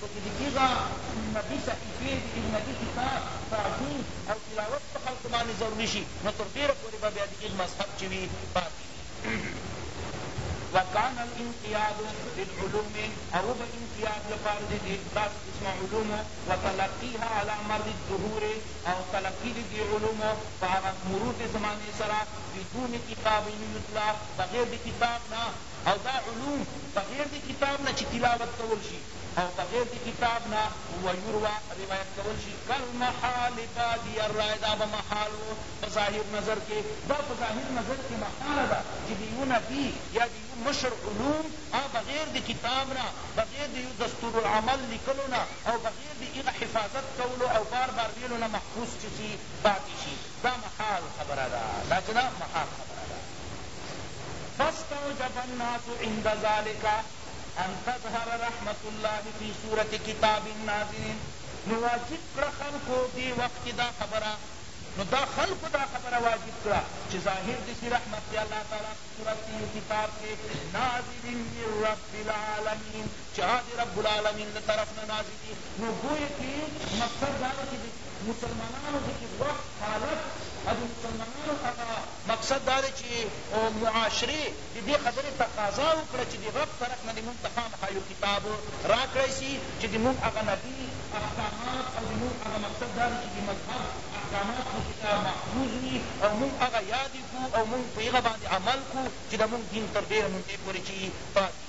په کې لیکیږی چی نبی صحیفی د یو نبی کتاب، تعظیم او تلاوت په خلقو باندی ضروری شی نو تر ډیره پوری به بیا د هغه مذهب چی وی پاتی وی. وکان الانقیاد للعلوم او وو به انقیاد لپاره د دی داسی قسمه علومو وتلقیها علی مر الدهور او تلقی د دی علومو په هغه مرور د زمانی سره بدون کتاب یتلی بغیر د کتاب نه او دا علوم بغیر د کتاب نه چی تلاوت کول شی او بغیر د کتاب نه ویوروا روایت کول شی کل محال بادی الرای دا به محال وو په ظاهر نظر کی دا په ظاهر نظر کی محاله ده چی د یو نبی یا د یو مشر علوم هغه بغیر د کتاب نه بغیر د یو دستور العمل لیکلو نه او بغیر د هغه حفاظت کولو او بار بار ویلو نه محفوظ چه سی پاتی شی دا محال خبره ده دا چه ده محال خبره ده. فاستوجب الناس عند ذلک ان تظهر رحمت الله فی صورت کتاب الناظرین نو واجب کړه خلقو دې وخت کې دا خبره نو دا خلقو دا خبره واجب کړه چې ظاهر دې شي رحمت د الله تعالی په صورت کې یو کتاب کې ناظرین من رب العالمین چې هغه د رب العالمین له طرف نه نازل وي نو ګویا کې مقصد دا دی چې د مسلمانانو د وخت حالت او د مسلمانانو هغه مقصد دا دی چی معاشرې د دې خبرې تقاضا وکړه چی د رب طرف نه د مونږ ته خامخا یو کتاب راکړای سی چی د مونږ هغه نبی احکامات او د مونږ هغه مقصد دا دی چی د مذهب احکامات په کی ته محفوظ وی او مونږ هغه یاد کړو او مونږ په هغه باندې عمل کړو چی د مونږ دین تر ډېره مودې پورې چی پاتې وی.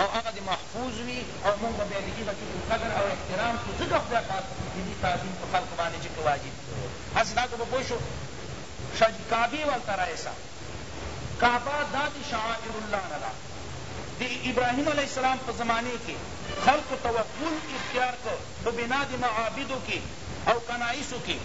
او هغه دې محفوظ وي او مونږ به بیا ددې بچو په قدر او احترام کو ځکه خدای پاک ددې تعظیم په خلقو باندې چکه واجب کړو هسې دا که په پوه شو ښه جی کعبې والته رایسه کعبه دا دې شعائر الله نه ده دې ابراهیم علیه السلام په زمانې کې خلقو توکل اختیار کو په بنا دې معابدو کې او کنائسو کې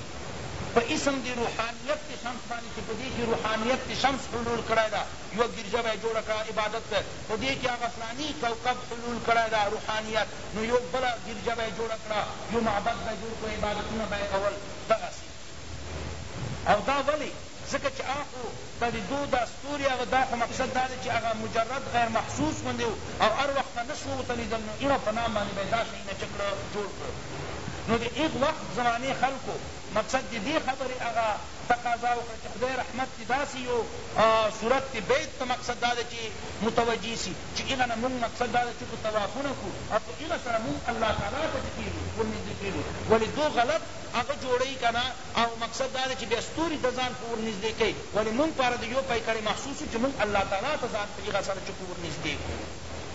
په اسم دې روحانیت دې شمس باندې چه په دې کې روحانیت دې شمس حلول کړی ده یوه ګرجه به یې جوړه کړه عبادت به په دې کې هغه فلاني کوکب حلول کړی ده، روحانیت، نو یو بله ګرجه به یې جوړه کړه، یو معبد به یې جوړ کړو، عبادتونه به یې کول، دغسې. او دا ولې؟ ځکه چې هغه خو ته د دوئ دا ستوري هغه دا خو مقصد دا دی چې هغه مجرد غیر محسوس غوندې و او هر وخت ته نه شوئ ورته لیدل، نو هغه په نام باندې به یې دا شیونه چه کړه، جوړ کړل. نو د هغه وخت زمانې خلکو مقصد د دې خبرې هغه تقاضا وکړه چی خدای رحمت دی داسی یو صورت کی بیت ته مقصد دا ده چی متوجه سی چی هغه نه مونږ مقصد دا ده چی په طوافونه کو او په هغه سره مونږ الله تعالی ته چه کیږو ورنږدې کیږو ولی دو غلط هغه جوړی کنه او مقصد دا ده چی بیا ستوری د ځان په ورنږدې کئ ولی مونږ پاره د یو پیکړې محسوس چی مونږ الله تعالی ته ځان په هغه سره چه کو ورنږدې کو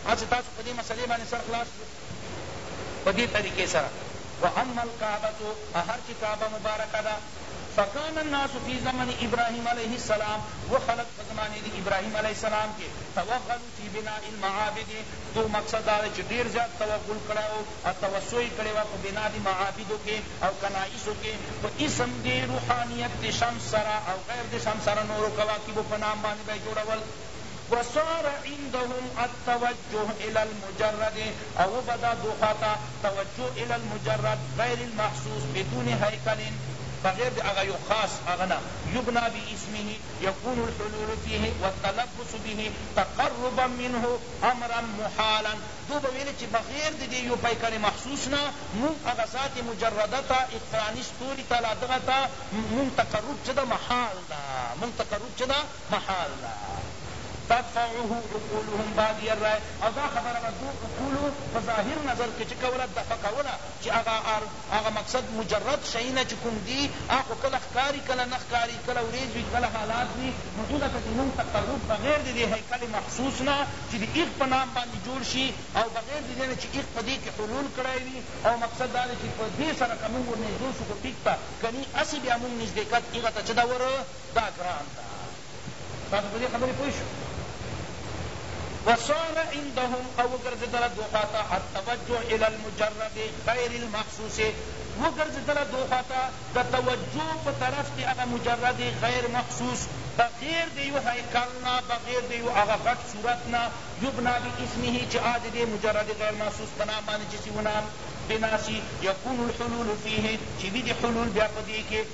هسی تاسو په دی مسئلې باندې سر خلاص کو په دی طریقې سره واما الکعبة هر چی کعبه مبارکه ده فکان الناس فی زمن ابراهیم علیه السلام و خلق په زمانه د ابراهیم علیه السلام کې توغلو فی بناء المعابد دو مقصد دا دی چې ډیر زیات توغل کړی وو او توسع یې کړې وه په بنا د معابدو کې او کنائسو کې په اسم د روحانیت د شمس سره او غیر د شمس سره نورو کواکبو په نام باندې به یې جوړول. وصار عندهم التوجه الی المجرد او وبه دا دوخواته توجه الی المجرد غیر المحسوس بدون هیکل بغیر د هغه یو خاص هغه نه یبنی باسمه یکون الحلول فیه والتلبس به تقربا منه امرا محالا دو به ویل چی بغیر د دی یو پیکر محسوس نه مونږ هغه ذات مجرده ته اقرانی ستوری ته لا دغه ته مونږ تقرب چه ده محال ده مونږ تقرب چه ده محال ده تدفعه عقولهم بادی الرای او دا خبره به دو عقولو په ظاهر نظر کښې چه کوله دفع کوله چه هغه ار هغه مقصد مجرد شی نه چه کوم دي هغه خو کله ښکاري کله نه ښکاري کله ورېځ وي کله حالات وي نو دو ځکه زمونږ تقرب بغیر د دې هیکل محسوس نه چه د هغه په نام باندې جوړ شي او بغیر د دې نه چه هغه په دې کښې حلول کړی وي او مقصد دا ده چه په دې سره که مونږ ورنژدې شو خو ټیک ده کني هسې بیا مونږ نژدېکت هغه ته چه ده ور دا ګران ده تاسو په دې خبرې پوه شو وصار عندهم او وګرځېدله دو خواته التوجه الى المجرد غیر المخصوص وګرځېدله دو خواته د توجه په طرف د هغه مجرد غیر مخصوص بغیر د یو هیکل نه بغیر د یو هغه غټ صورت نه یبنا باسمه چې آ د دې مجرد غیر مخصوص په نام باندې چې سونه بنا سي یکون الحلول فیه چې وي د حلول بیا په دې کې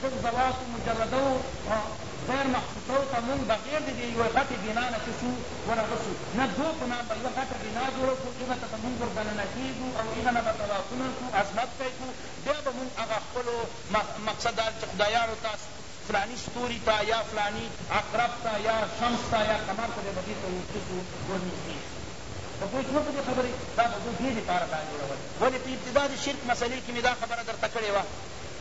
زر زواسو مجردو او غیر محسوسو ته مونږ بغیر د دې یوه غټې بنا نه څه شو؟ ورغسو. نه دو په نام به یوه غټه بنا جوړه کړو، هغه ته به مونږ ور دننه کېږو او هغه نه به طوافونه کوو، عظمت به یې کوو، بیا به مونږ هغه خپلو، مقصد دا دی چې خدایانو ته، فلاني ستوري ته یا فلاني عقرب ته یا شمس ته یا قمر ته به به بیرته ور څه شو؟ ور نږدې شو. په پوه شوئ په دې خبرې؟ دا به دو دې لپاره دا جوړول. ولې په ابتدا د شرک مسئلې کې مې دا خبره درته کړې وه.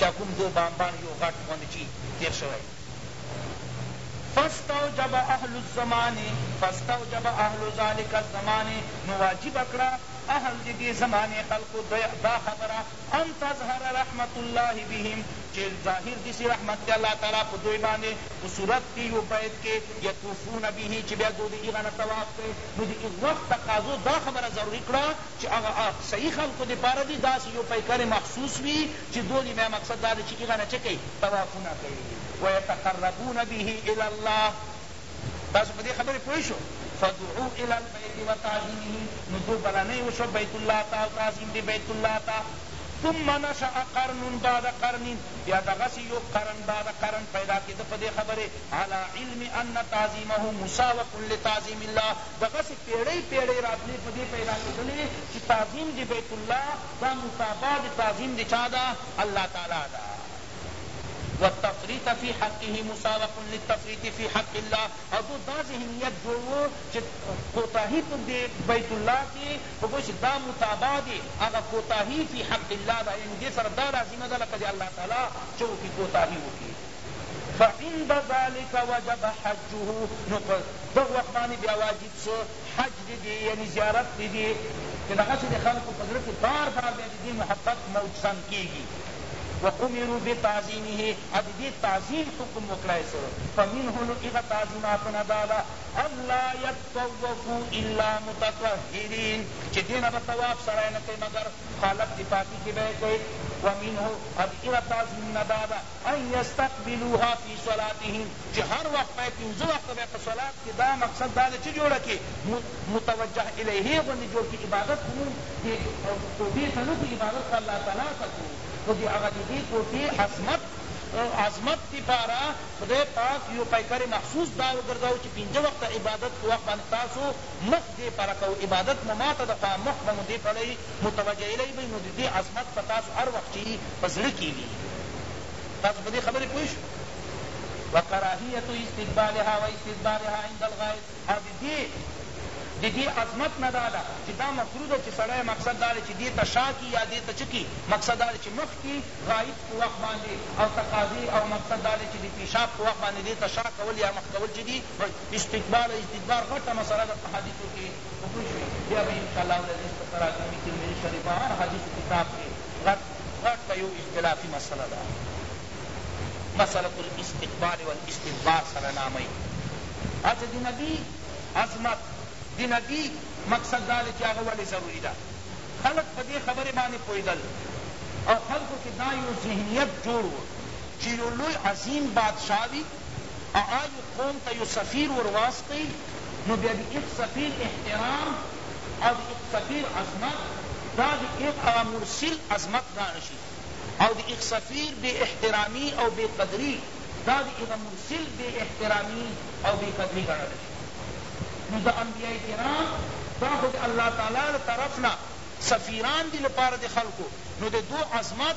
چا کوم دو بامبان يو غټ غوند چي تير شوی فاستوجب اهل الزمان فاستوجب اهل ذلک الزمان نو واجب کړه اهل د دې زمانې خلقو دا خبره ان تظهر رحمت الله بهم چي ظاهر دي سي رحمت د الله تعالی په دوی باندي په صورت کي يو بيت کي يطوفون به چي بيا دو د هغه نه طواف کوي نو د هغه وخت تقاضو دا خبره ضروري کړه چی هغه آب صحیح خلقو دی پاره دی داسی یو پیکر مخصوص وی چی دولی بیا مقصد دا دی چی هغه نه چه کئی طوافونه کئی ویتقربون به الی الله تاسو په دی خبری پوه شو فدعو الی البیت وتعظیمه نو دو بلنی وشو بیت الله ته او تعظیم دی بیت الله ته ثم نشأ قرن بعد قرن بیا دغسی یو قرن بعد قرن پیدا کیده په دی خبری علی علم ان تعظیمه مساوق لتعظیم الله دغسې پېړۍ پېړۍ راتلې په دې پيدا کېدلې چې تعظيم د بيت الله دا متابعه د تعظيم د چا ده؟ الله تعالی ده. والتفريط في حقه مساوق للتفريط في حق الله او دو دا ذهنيت جوړ وو چې کوتاهي په دې بيت الله کې په پوه شوې دا متابعه د هغه کوتاهي في حق الله ده يعنې دې سره دا لازمه ده لکه د الله تعالی چې وکړي کوتاهي وکړي. فعند ذلک وجب حجه نو په دغه وخت باندې بیا واجب شو حج د دې یعنی زیارت د دې که دغسې د خلکو په زړه کې بار بار بیا د دې محبت موجسن کېږي وامروا بتعظیمه او د دې تعظیم حکم وکړای شو فمنه له هغه تعظیماتو نه دا ده الا یطوفوا الا متطهرین چې دې نه به طواف سړی نه کوي مګر حالت د پاکي کې به یې کوي ومنه او د هغه تعظیم نه دا ده ان یستقبلوها فی صلاتهم چه هر وخت به پنځه وخته به په صلات کی دا مقصد دا ده چه جوړه کی متوجه الیه غوندی جوړ کی عبادت خو مونږ دی کوټی ته نه کو عبادت خو الله تعالی ته کو نو دی هغه دی دی کوټی عظمت عظمت دی پاره خدای پاک یو پیکر مخصوص دا وګرځاوه چه پنځه وخته عبادت په وخت باندی تاسو مخ دی پره کوئ عبادت مو ماته ده خو مخ به مو دی پره متوجهیلی وی نو ددی عظمت به تاسو هر وخت چی په زړه کی وی تاسو په دی خبری پوه شوی وکراهیت استقبالها واستدبارها عند الغائب او ددی ددی عظمت نه داده چی دا مکروه ده چی سړی مقصد داده چی دی ته شا کی یا دی ته چه کی مقصد داده چی مخ کی غائب په وخت باندی او تقاضی او مقصد داده چی دی پیشاب په وخت باندی دی ته شا کول یا مخ کول چه دی استقبال او استدبار غټه مسئله ده په حدیثو کی پوه شوې بیا به انشاء الله العزیز په تراجم ترمذی شریفه هر حدیث کتاب کې غټ غټ به یو اختلافی مسله ده مسلة الاستقبال والاستدبار سره ناموی اچ د نبی عظمت د نبی مقصد دا دی چی هغه ولی ضروری ده خلق په دی خبری باندی پوهیدل او خلقو کې دا یو ذهنیت جوړ و چی یو لوی عظیم بادشاه وی اآیو قوم ته یو سفیر ور واستئ نو بیا د ایغ سفیر احترام او د ایغ سفیر عظمت دا د ایغ هغه مرسل عظمت ګانه شي او د ایغ سفیر بی احترامی او بی قدری دا د ایغ مرسل بی احترامی او بی قدری ګڼل شي نو د انبیاء کرام دا خو د الله تعالی له طرف نه سفیران دي لپاره د خلکو نو د دو عظمت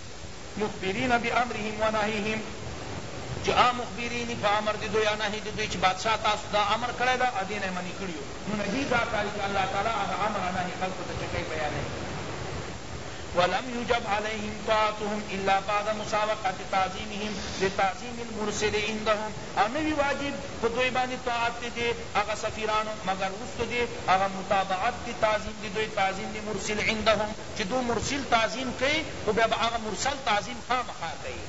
مخبرین بامرهم و نهیهم چی هغه مخبرین په امر د دوی او نهی د دوی چی بادشاه تاسو دا امر کړی ده او دینه یې منع کړی یو نو نهی دا کار دی چی الله تعالی هغه امر او نهی خلقو ته چه کئی بیانوی ولم یجب علیهم طاعتهم الا بعد مسابقة تعظیمهم لتعظیم المرسل عندهم او نه وی واجب په دوی باندی طاعت د دی هغه سفیرانو مګر وروسته د هغه متابعت د تعظیم د دوی تعظیم د مرسل عندهم چی دو مرسل تعظیم کئی خو بیا به هغه مرسل تعظیم خامخا کئی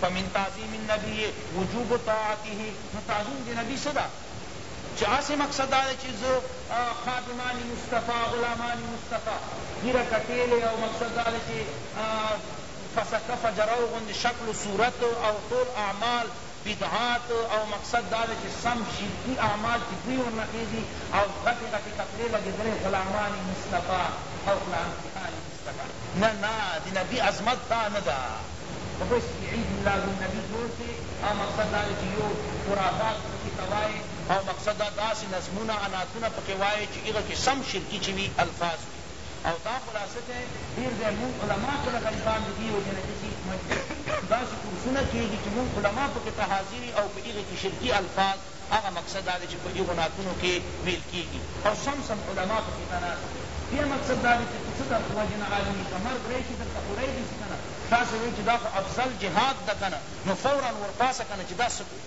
فمن تعظیم النبی وجوب طاعته نو تعظیم د نبی څه ده چی هسی مقصد دا ده چی زه خادمان مصطفی غلامان مصطفی ږیره کټیلی او مقصد دا ده چی فسکه فجرو غوندی شکل و صورت او ټول اعمال بدعات او مقصد دا دی چی سم شرکی اعمال چی بوی ورنه خیزی او غټی غټی کپړی لګیدلی غلامان مصطفی او غلامتیان مصطفی نه نه د نبی عظمت دا نه ده په پوه شوی عید میلاد النبی جوړ شی او مقصد دا دی چی یو خرافات پکی کوای او مقصد دا داسی نظمونه او نعتونه پکی وای چی هغه کی سم شرکی چی وی الفاظ وی. او دا خلاصه که ډیر دی مونږ علماء کله غریبان د دې وجې نه دي چی مجبور یو داسی کورسونه کیږی چی مونږ علماء پکې ته حاضر یی او په هغه کی شرکی الفاظ هغه مقصد دا دی چی په هغو نعتونو کی ویل کیږی او سم سم علماء پکې ته ناست وی بیا مقصد دا دی چی ته څه در په وجې نه عالم یی که مرګ راشی درته خو رایدی چی کنه تاسو وایی چی دا خو افضل جهاد ده کنه نو فورا ورپاسه کنه چی دا څه کو.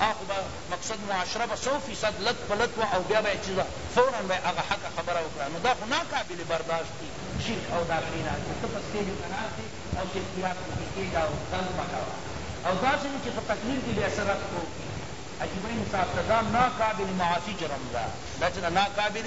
هغه خو به مقصد معاشره به سو فیصد لت په لت وه او بیا به یې چی ده فورا به یې هغه حقه خبره وکړه نو دا خو نا قابل برداشت دی. شرک او دا شی دا چی ته په سټیج ته ناست یې او شرکیات په کی کیږه او غږ مه کوه او داسی نه چی په تقریر کی بیا څه رد کوو کی عجیبه انصاف ده دا نا قابل معافی جرم ده دا چی ده نا قابل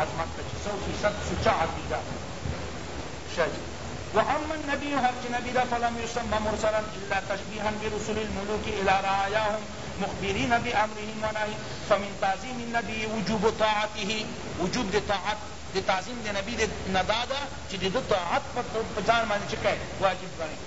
عظمت ته چی سو فیصد سوچه عقیده شی واما النبی هر چی نبی ده فلم یسم مرسلا الا تشبیها برسل الملوک الی رعایاهم مخبرین بامرهم ونهی فمن تعظیم النبی وجوب طاعته وجوب د طاعت د تعظیم د نبی نه داده چی دده طاعت په ځان باندی چه کړی واجب ګڼی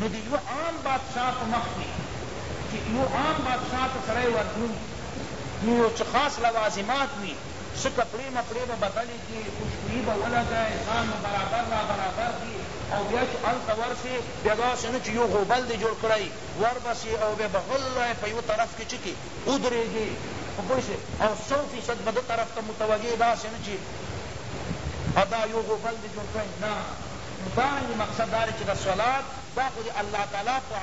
نو د یوه عام بادشاه په مخ کې چې یو عام بادشاه ته سړی وردرومي نو یو څه خاص لوازمات وي، څه کپړې مپړې به بدلې کړي، خوشبويي به ولګوي، ځان به برابر را برابر کړي او بیا چې هلته ورشي بیا داسې نه چې یو غوبل دې جوړ کړی ور به شې او بیا به غلی په یوه طرف کې څه کې ودرېږې په پوه شوې او سو فیصد به ده طرف ته متوجه داسې نه چې دا یو غوبل دې جوړ کړی نه. باندی مقصد داده چی د صلات دا خو د الله تعالی په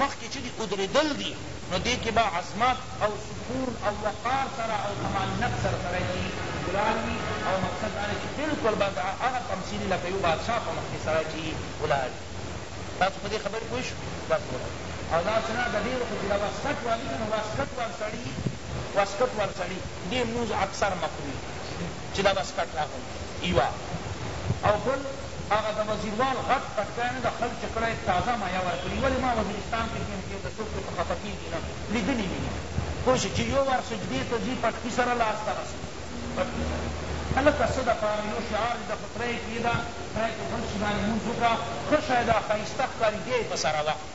مخ کی چی دی اودریدل دی نو دی کی به عظمت او سکون او وقار سره او طمانینت سره سړی چی ولاړ وی او مقصد داده چی بلکل به هغه تمثیل لکه یو بادشاه په مخ کی سړی چی ولاړ وی تاسو په دی خبری پوه شوی دا څومره او داسی نه د ډیرو خو چی دا واسکټ والی کنه واسکټ وال سړی واسکټ وال سړی دی لمونځ اکثر مخ وی چې دا بس کټ راکړم یوه او بل هغه د وزیروال غټ پټکی نه د خل چې کړه یې تازه مایه ورکړي ولې ما وزیرستان کې ژوند تیر کړ څوک پرې په خفه کیږي نه لیدلي مې دي پوه شوې چې یو وار سجدې ته ځي پټکي سره لاس ته رسوي پټکي سره هلکه څه د پاره یو شعار دې د خو تره یې کیږده تره یې په بل شي باندې لمونځ وکړه ښه شی ده ښایسته ښکاري بیا یې په سره وخت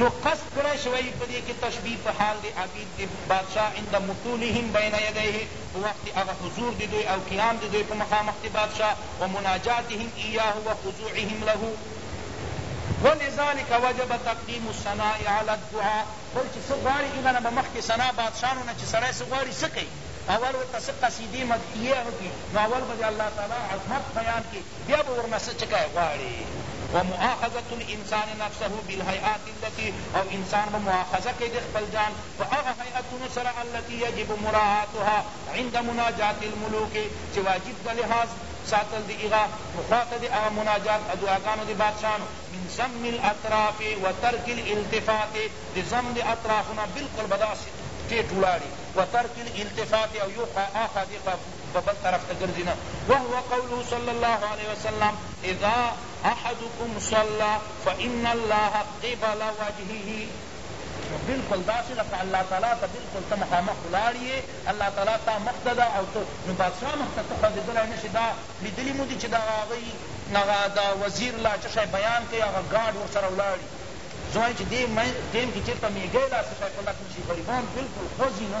نو قصد کړای شوی وي په دې کي تشبیه په حال د عبید د بادشاه عند مقولهم بین یدیه په وخت د هغه حضور د دوی او قیام د دوی په مخامخ د بادشاه و مناجاتهم ایاه و خضوعهم له و لذلک وجب تقدیم الثناء علی الدعاء بل چي څه غواړي هغه نه به مخکي ثناء بادشاه نو نه چي سړی څه غواړي څه کوي اول ورته څه قصیدې مدحیې هغه کوي نو اول به د الله تعالی عظمت بیان کړي بیا به ورنه څه چکای غواړی و مؤاخذة الانسان نفسه بالهیئات التی او انسان به مؤاخذه کړی دی خپل ځان په هغه هیئتونو سره التی یجب مراعاتها عند مناجاة الملوک چه واجب ده لحاظ ساتل د هغه پخوا ته د هغه مناجات او دعاګانو د بادشاهانو من ضم الاطراف و ترک الالتفات د ضم د اطرافو نه بلکل به داسی ټیټ ولاړی و ترک الالتفات او یو خوا آخوا دیخوا په بل طرف ته ګرځي نه وهو قوله صلی الله علیه وسلم اذا احدکم صلی فان الله قبل وجهه بالکل داسې لکه الله تعالی ته بالکل ته مخامخ ولاړ یې الله تعالی تا مخ ته ده او ته نو بادشاه مخ ته ته خوځېدلی نه شې دا لیدلي مو دي چې دغه هغوی هغه د وزیر لا څه شی بیان کوي هغه ګارډ ورسره ولاړ وي زه وایم چې دې ټیم کې چېرته میږی داسې شی کلک نه شي غریبان بالکل خوځي نه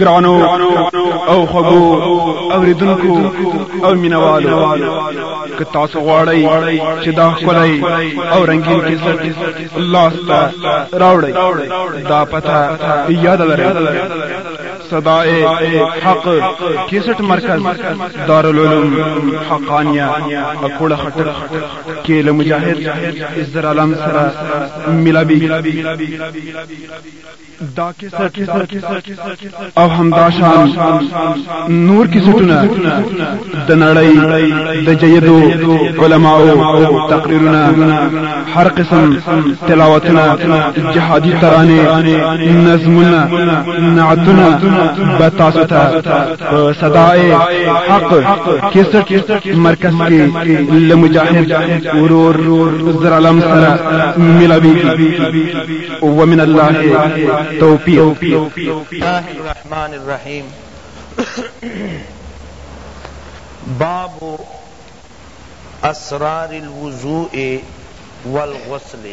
ګرانو او خبو اوریدونکو او مینوالو که تاسو غواړئ چې دا خولای او رنگین کیسټ لاسته راوړئ دا پته یاد لرئ صدائے حق کیسٹ مرکز دارالعلوم حقانیہ اکوڑا خطر کې له مجاهد ازدر عالم سره ملاوي دا کیسه او همدا شان نور کیسټونه د نړۍ د جیدو علماو تقریرونه هر قسم تلاوتونه جهادي ترانه نظمونه نعتونه به تاسو ته په صداي حق کیسټ مرکز کې له مجاهد ورور زر علم سره ملاوي ومن الله توفیق الله الرحمن الرحیم باب اسرار الوضوء والغسل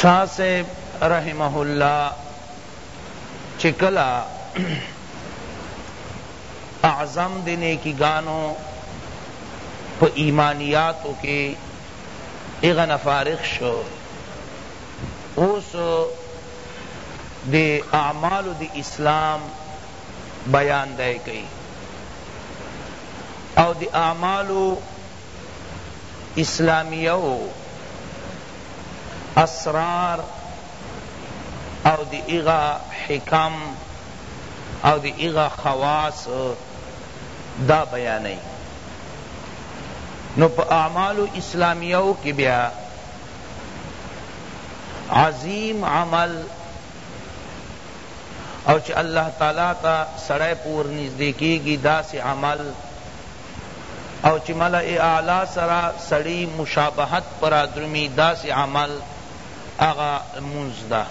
شاہ صاحب رحمه الله چه کله اعظم دی نیکی گانو پا ایمانیاتو کی اغا نه فارغ شو اوس دی اعمالو دی اسلام بیان دی کئی او دی اعمالو اسلامیو اسرار او د هغه حکم او د هغه خواص دا بیانوي نو په اعمالو اسلامیو کې بیا عظیم عمل او چې الله تعالی ته سړی پور نږدې کېږي داسې عمل او چې ملأ اعلی سره سړی مشابهت پر ادرمي داسې عمل هغه لمونځ ده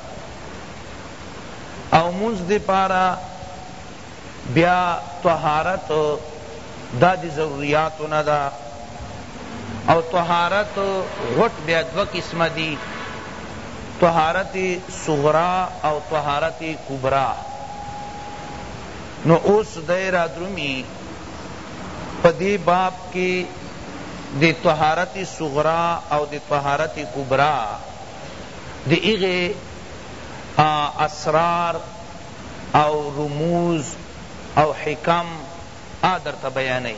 او لمونځ دی پاره بیا طهارت دا دی ضروریاتو نه ده او طهارت غټ بیا دو قسمه دی طهارت صغرا او طهارت کبرا نو اوس دی را درومی په دې باب کې د طهارت صغرا او د طهارت کبرا د هغې اسرار او رموز او حکم آ درته بیانوي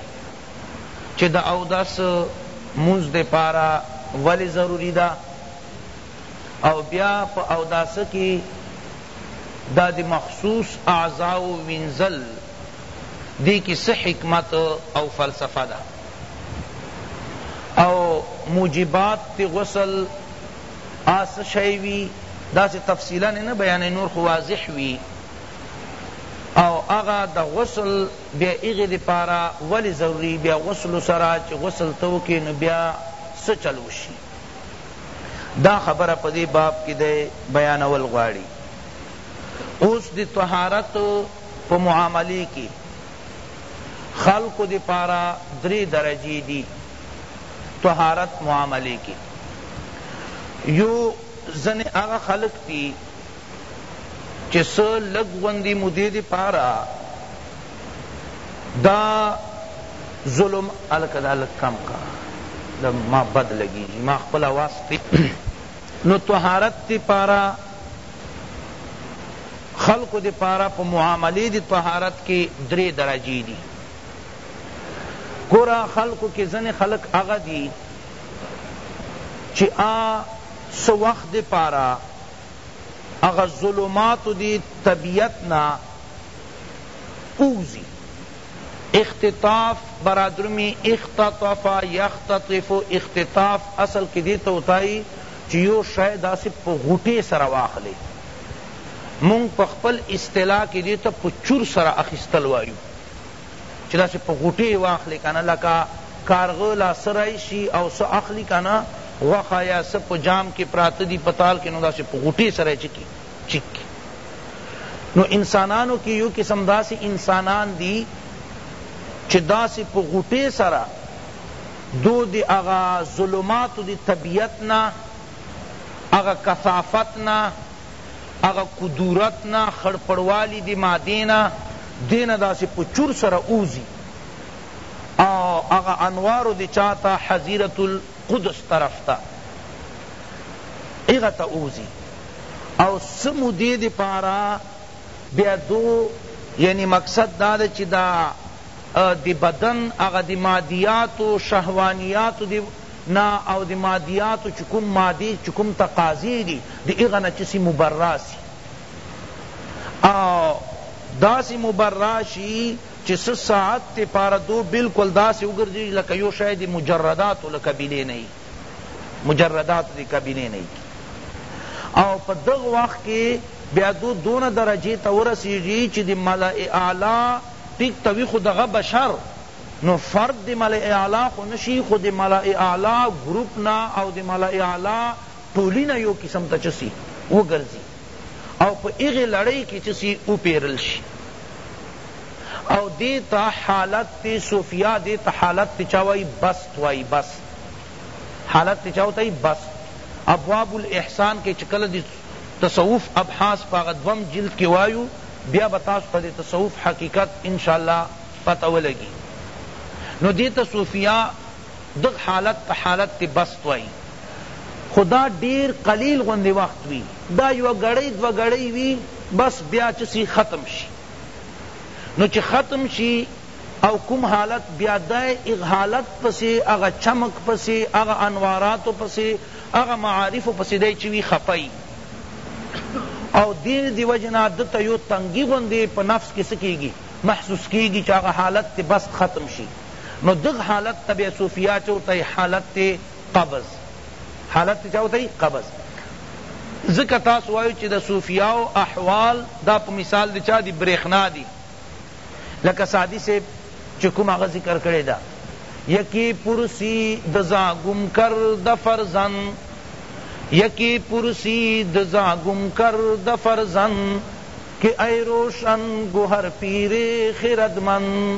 چې د اودس مونځ دپاره ولې ضروري ده او بیا په اوداسه کې دا د مخصوص اعضاء وینځل دی کی څه حکمت او فلسفه ده او موجبات غسل آ څه شی وی دا سی تفصیلا نه بیانې نور خو واضح وی او هغه د غسل بیا هغې دپاره ولې ضروري بیا غسل سره چې غسل ته وکړې نو بیا څه چل وشي دا خبره په دې باب کې دی بیانول غواړي اوس د طهارت په معاملې کې خلقو د پاره درې درجې دي طهارت معاملې کې یو ځنې هغه خلق دي چې څه لږ غوندې مودې د پاره دا ظلم الکه دا لږ کم کا دا ما بد لګیږي ما خپل واس نو طهارت د پاره خلقو د پاره په معاملې د طهارت کې درې درجې دي ګوره خلقو کې ځنې خلق هغه دي چې آ څه وخت د پاره هغه ظلمات د طبیعت نه اوزی اختطاف برادرمی اختطف یختطف اختطاف اصل کی دی ته وتایی چی یو شی داسی په غوټی سره واخلی مونږ په خپل اصطلاح کی دی ته په چور سره اخیستل وایو چی داسی په غوټی یی واخلی کنه لکه کارغه لا څه راشی او څه اخلی کنه غوښه یا څه په جام کی پراته دی په تال کی نو داسی په غوټی سره یی چه کی چک نو انسانانو کی یو قسم داسی انسانان دی چی داسی په غوټی سره دو دی اغا ظلمات دی طبیعت نا اغا کثافت نا اغا کدورت نا خړپړوالی دی مادی نا دینا داسی په چور سره اوزی او اغا انوارو دی چاته حظیرت قدس طرف ته هغه ته ووځي او څه مودې دپاره بیا دو یعنی مقصد دا ده چی دا د بدن هغه د مادیاتو شهوانیاتو دی نا او د مادیاتو چی کوم مادی چی کوم تقاضی دی د هغه نه چسی مبرا سی او داسی مبرا شی چی څه ساعت ته پاره دو بلکل داسی وګرځیږی لکه یو شای دی مجرداتو له قبیلی نه یی مجرداتو دی قبیلی نه یی او په دغه وخت کی بیا دو دونه درجی ته ورسیږی چی دی ملأ اعلی ټیک ته وی خو دغه بشر نو فرد دی ملأ اعلی خو نشی خو دی ملأ اعلی ګروپ نه او دی ملأ اعلی ټولی نه یو قسم ته چه سی وګرځی او په هغې لړۍ کې چه سی وپیرل شي او دې ته حالت صوفیا دې ته حالت چا وایی بسط وایی بسط حالت چا وتای بسط ابواب الاحسان کې چه کله تصوف ابحاث پا غا دوم جلد کی وایو بیا با تاسو تا دی تصوف حقیقت انشاءاللہ پتہ ولگی نو دیتا صوفیاء دغ حالت ته حالت بسط وائی خو دا ډیر قلیل غوندی وخت وی دا یوه ګړۍ دوه ګړۍ وی بس بیا چه سی ختم شی نو چه ختم شی او کوم حالت بیا دای اغ حالت پسی اغ چمک پسی اغ انوارات پسی اغ معارف پسی دای چه وی خپای او دی دی وجنا دته یو تنگی غوندی په نفس کی سکیگی محسوس کیگی چه اغ حالت بسط ختم شی نو دغ حالت تا بیا صوفیاء چو تای حالت قبض حالت چاو تای قبض ذکر تاس وایو چی دا صوفیاء احوال دا پا مثال دی چا دی بریخنا دی لکه سعدی سے چکم آغا ذکر کرے دا یکی پرسی دزا گم کر دفرزن یکی پرسی دزا گم کر دفرزن کہ اے روشن گوہر پیر خردمند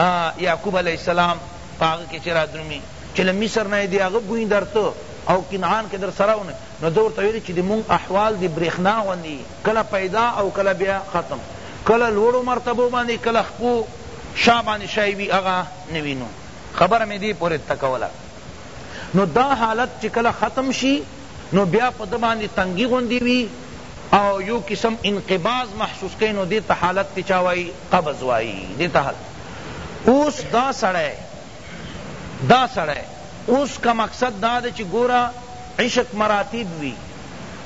ا یعقوب علیه السلام په هغه کې چه رادرومی چه له مصر نه دی هغه بوی درته او کنعان کې درسره ونه نو ده ورته ویلی چه د مونږ احوال د برښنا غوندی یی کله پیدا او کله بیا ختم کله لوړو مرتبو باندی کله خپو شا باندی شای وی هغه نه وینو خبره می دی پوری تکه ولا نو دا حالت چه کله ختم شی نو بیا په ده باندی تنګی غوندی وی او یو قسم انقباض محسوس کئی نو دیتا حالت تی چا وائی قبض وائی دی ته حل اوس دا سړی دا سړی اوس که مقصد دا دی چی ګوره عشق مراتب وی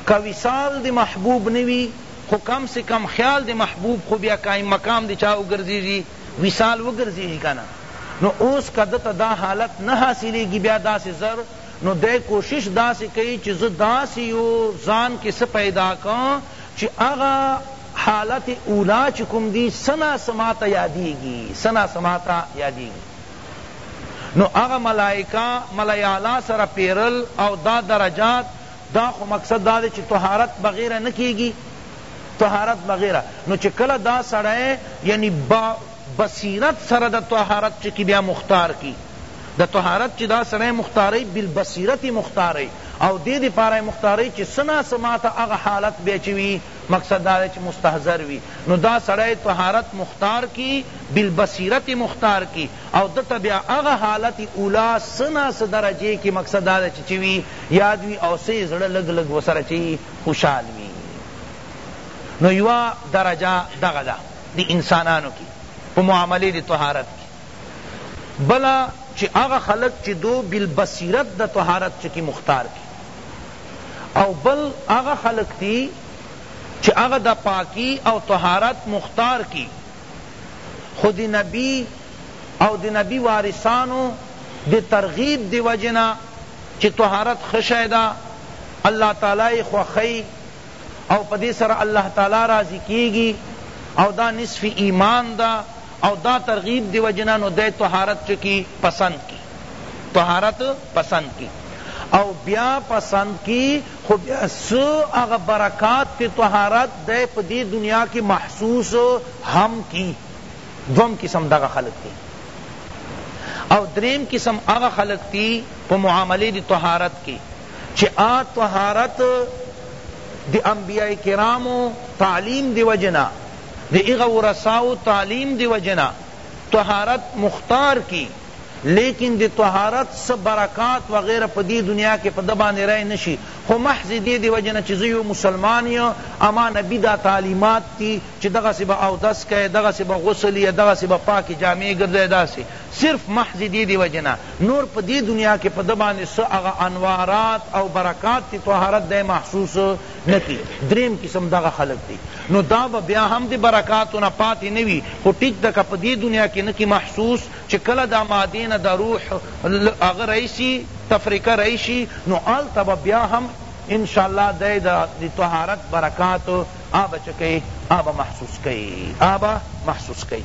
که وصال دی محبوب نه وی خو کم سے کم خیال دی محبوب خو بیا قائم مقام دی چا وګرځیږی وصال وګرځیږی کنه نو اوس که ده ته دا حالت نه حاصلیږی بیا داسی زر نو دی کوشش داسی کئی چی زه داسی یو ځان کی څه پیدا کم چی هغه حالت اولی چی کوم دی څه نا څه ماته یادیږی څه نا څه ماته یادیږی نو هغه ملائکه ملائ اعلی سره پیرل او دا درجات دا خو مقصد دا دی چی طهارت بغیر نه کیږی طهارت بغیر نو چی کله دا سړی یعنی با بصیرت سره د طهارت چی بیا مختار کی د طهارت چی دا سړی مختاری بالبصیرت مختاری او دی دی پاره مختاری چی څه نا څه ماته هغه حالت بیا چی وی مقصد دا دی چی مستحضر وی نو دا سړی طهارت مختار کی بالبصیرة مختار کی او ده ته بیا هغه حالت اولی څه نا څه درجه کی مقصد دا دی چی چه وی یاد وی او څه یې زړه لږ لږ ورسره چه وی خوشحال وی نو یوه درجه دغه ده دی انسانانو کی په معاملې د طهارت کی بله چی هغه خلق چی دو بالبصیرة د طهارت چکی مختار کی او بل هغه خلق دی چه هغه د پاکی او طهارت مختار کی خو د نبی او د نبی وارثانو د ترغیب دی وجه نه چه طهارت ښه شی ده الله تعالی خوښوی او په دې سره الله تعالی راضي کیږي او دا نصف ایمان ده او دا ترغیب دی وجې نه نو دی طهارت چه کی پسند کی طهارت پسند کی او بیا پسند کی خو بیا سو اغا برکات تی طهارت دی په دې دنیا کی محسوس هم کی دوم قسم دغه خلق دی او دریم قسم اغا خلق تی په معاملې دی طهارت کی چه آ طهارت د انبیاء کرامو تعلیم دی وجه نه د هغه ورثاو تعلیم دی وجه نه طهارت مختار کی لیکن د طهارت څه برکات وغیره په دې دنیا کې په ده باندې رای نه شي خو محض دې دې وجه نه چې زه یو مسلمان یم اما نبي دا تعلیمات دي چې دغسې به اودس کوې دغسې به غسل یې دغسې به پاکې جامې ګرځوې داسې صرف محض دې دې وجه نه نور په دې دنیا کې په ده باندې څه هغه انوارات او برکات چې طهارت دی محسوس نه کړي دریم قسم دغه خلق دي نو دا به بیا هم د برکاتو نه پاتې نه وي خو ټیک ده که په دې دنیا کې نه کړي محسوس چې کله دا مادې نه د روح هغه راشي تفرقه راشي نو هلته به بیا هم ان شاء الله دی د طهارت برکات آ به چه کئی آ به محسوس کئی آ به محسوس کئی